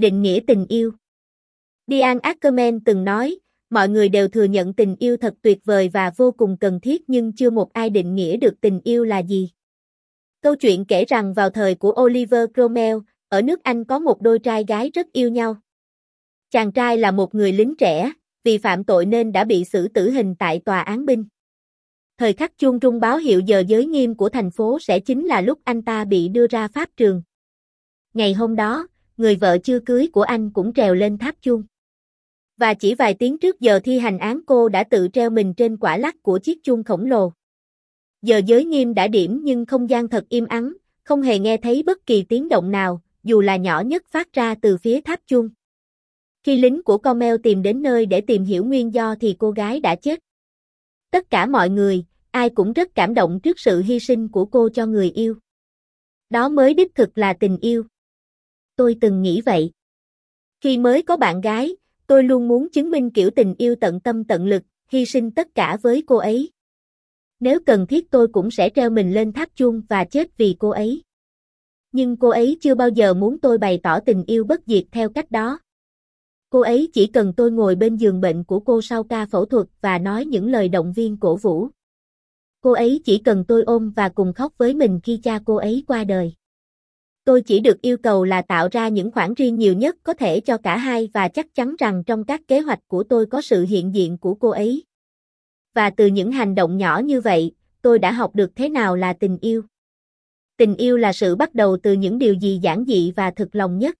Định nghĩa tình yêu Diane Ackerman từng nói, mọi người đều thừa nhận tình yêu thật tuyệt vời và vô cùng cần thiết nhưng chưa một ai định nghĩa được tình yêu là gì. Câu chuyện kể rằng vào thời của Oliver Cromwell, ở nước Anh có một đôi trai gái rất yêu nhau. Chàng trai là một người lính trẻ, vì phạm tội nên đã bị xử tử hình tại tòa án binh. Thời khắc chuông trung báo hiệu giờ giới nghiêm của thành phố sẽ chính là lúc anh ta bị đưa ra pháp trường. Ngày hôm đó, người vợ chưa cưới của anh cũng trèo lên tháp chuông. Và chỉ vài tiếng trước giờ thi hành án cô đã tự treo mình trên quả lắc của chiếc chuông khổng lồ. Giờ giới nghiêm đã điểm nhưng không gian thật im ắng, không hề nghe thấy bất kỳ tiếng động nào, dù là nhỏ nhất phát ra từ phía tháp chuông. Khi lính của Comel tìm đến nơi để tìm hiểu nguyên do thì cô gái đã chết. Tất cả mọi người, ai cũng rất cảm động trước sự hy sinh của cô cho người yêu. Đó mới đích thực là tình yêu. Tôi từng nghĩ vậy. Khi mới có bạn gái, tôi luôn muốn chứng minh kiểu tình yêu tận tâm tận lực, hy sinh tất cả với cô ấy. Nếu cần thiết tôi cũng sẽ treo mình lên tháp chuông và chết vì cô ấy. Nhưng cô ấy chưa bao giờ muốn tôi bày tỏ tình yêu bất diệt theo cách đó. Cô ấy chỉ cần tôi ngồi bên giường bệnh của cô sau ca phẫu thuật và nói những lời động viên cổ vũ. Cô ấy chỉ cần tôi ôm và cùng khóc với mình khi cha cô ấy qua đời. Tôi chỉ được yêu cầu là tạo ra những khoản riêng nhiều nhất có thể cho cả hai và chắc chắn rằng trong các kế hoạch của tôi có sự hiện diện của cô ấy. Và từ những hành động nhỏ như vậy, tôi đã học được thế nào là tình yêu. Tình yêu là sự bắt đầu từ những điều gì giản dị và thực lòng nhất.